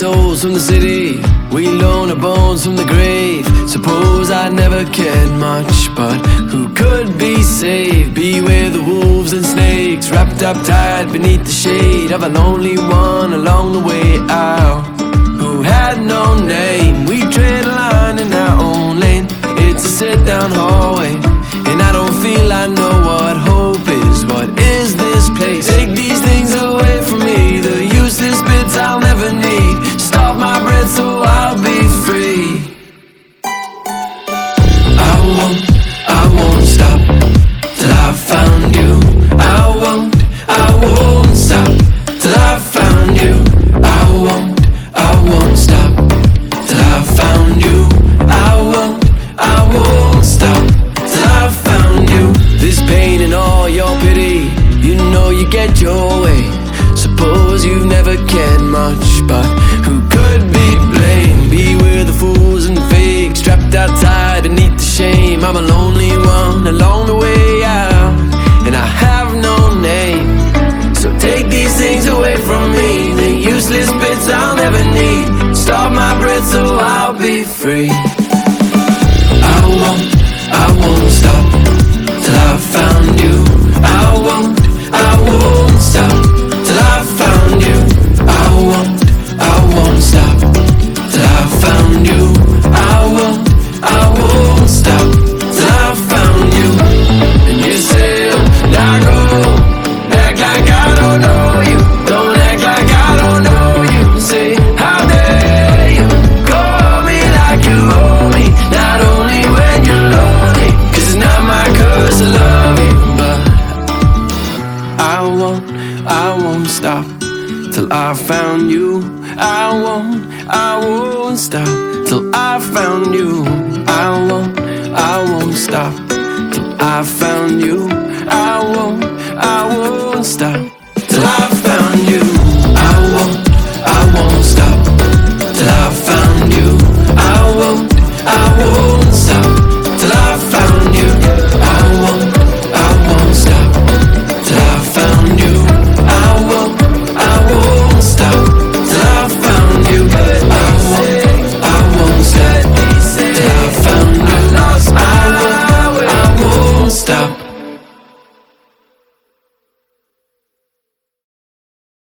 souls from the city. We loan our bones from the grave. Suppose I never cared much, but who could be saved? Beware the wolves and snakes, wrapped up tight beneath the shade of a lonely one along the way out. Who had no name. We tread a line in our own lane. It's a sit down hallway, you get your way. Suppose you've never cared much, but who could be blamed? Beware the fools and fakes, trapped outside beneath the shame. I'm a lonely one along the way out, and I have no name. So take these things away from me, the useless bits I'll never need. Stop my breath so I'll be free. I won't, I won't stop till I found you. I won't, I won't stop till I found you. I won't, I won't stop till I found you. I won't, I won't stop